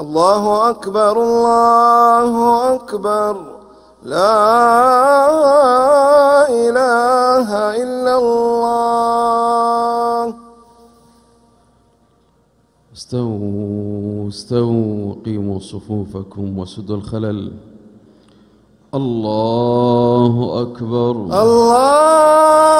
الله أكبر الله أكبر. لا إله إلا الله. استووا استووا قيموا صفوفكم وسدوا الخلل. الله أكبر. الله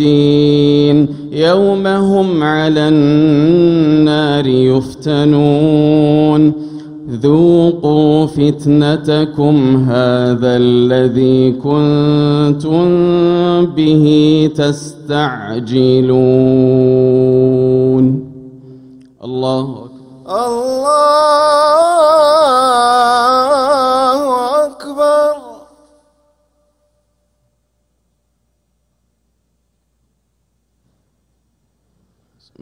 الدين. يوم هم على النار يفتنون. ذوقوا فتنتكم هذا الذي كنتم به تستعجلون. الله أكبر. الله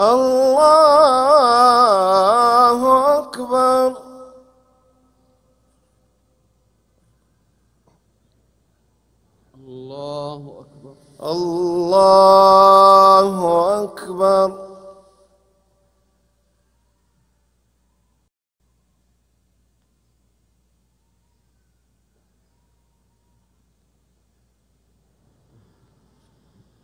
الله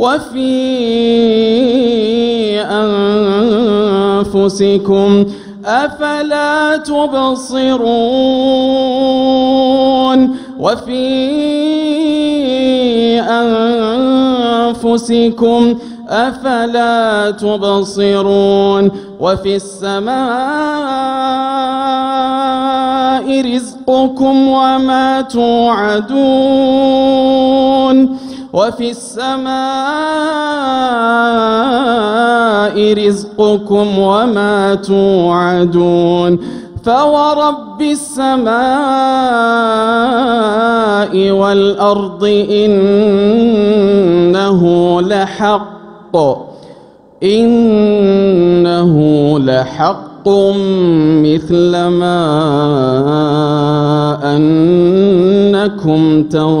وفي أنفسكم أفلا تبصرون وفي أنفسكم أفلا تبصرون وفي السماء رزقكم وما توعدون وفي السماء رزقكم وما توعدون فورب السماء والأرض إنه لحق إنه لحق مثل ما أنكم تنطقون